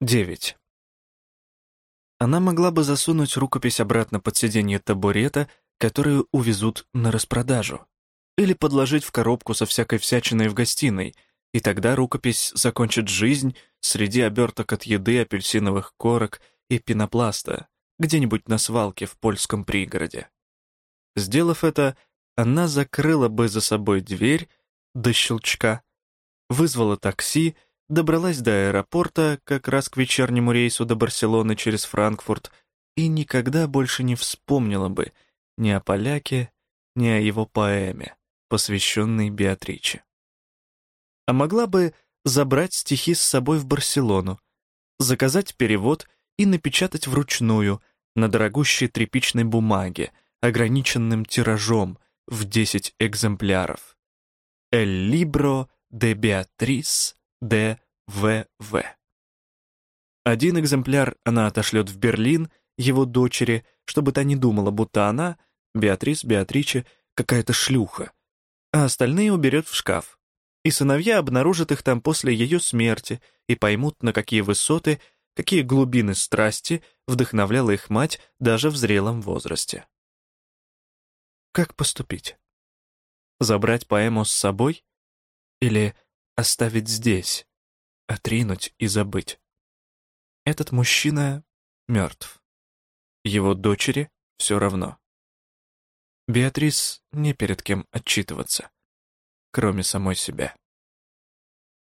9. Она могла бы засунуть рукопись обратно под сиденье табурета, которую увезут на распродажу, или подложить в коробку со всякой всячиной в гостиной, и тогда рукопись закончит жизнь среди оберток от еды, апельсиновых корок и пенопласта, где-нибудь на свалке в польском пригороде. Сделав это, она закрыла бы за собой дверь до щелчка, вызвала такси добралась до аэропорта как раз к вечернему рейсу до Барселоны через Франкфурт и никогда больше не вспомнила бы ни о поляке, ни о его поэме, посвященной Беатриче. А могла бы забрать стихи с собой в Барселону, заказать перевод и напечатать вручную на дорогущей тряпичной бумаге, ограниченным тиражом в 10 экземпляров. «El libro de Beatriz Д.В.В. Один экземпляр она отошлет в Берлин его дочери, чтобы та не думала, будто она, Беатрис, Беатриче, какая-то шлюха, а остальные уберет в шкаф. И сыновья обнаружат их там после ее смерти и поймут, на какие высоты, какие глубины страсти вдохновляла их мать даже в зрелом возрасте. Как поступить? Забрать поэму с собой? Или оставить здесь, отринуть и забыть. Этот мужчина мертв. Его дочери все равно. Беатрис не перед кем отчитываться, кроме самой себя.